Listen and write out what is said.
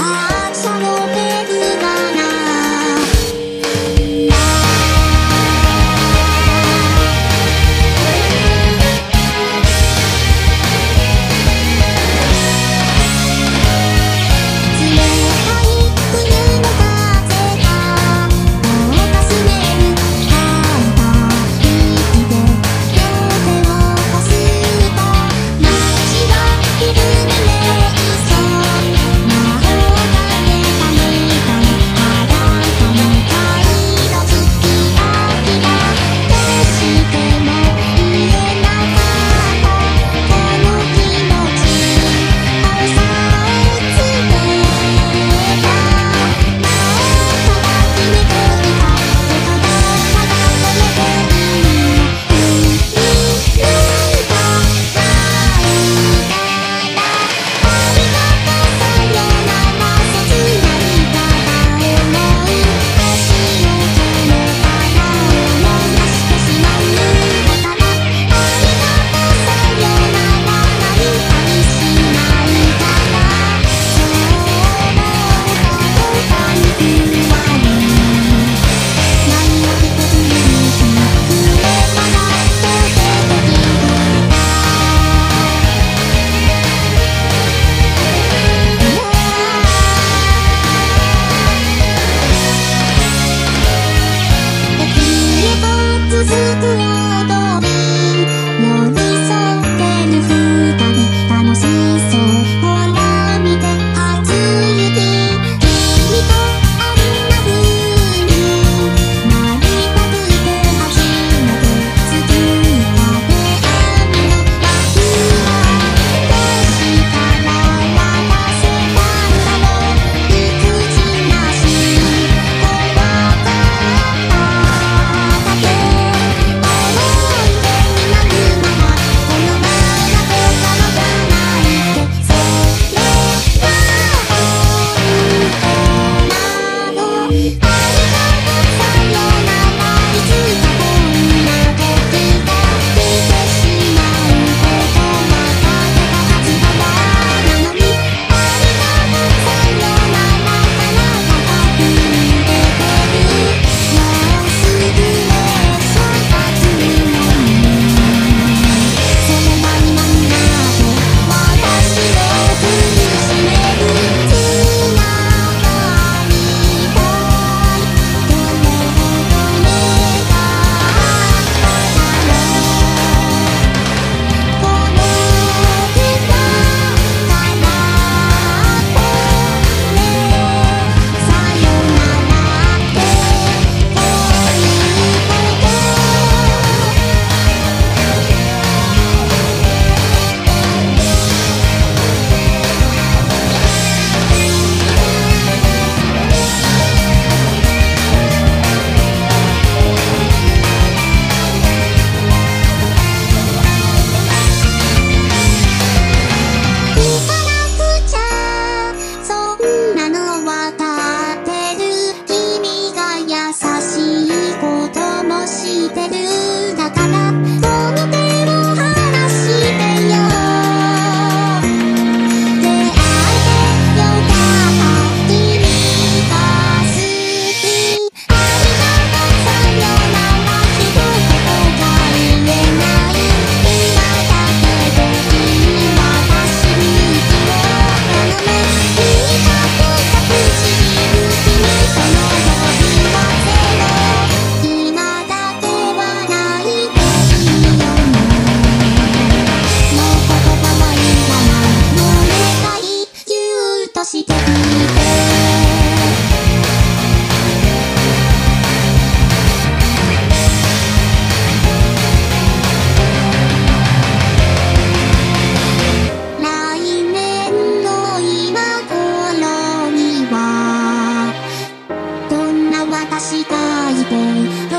し fall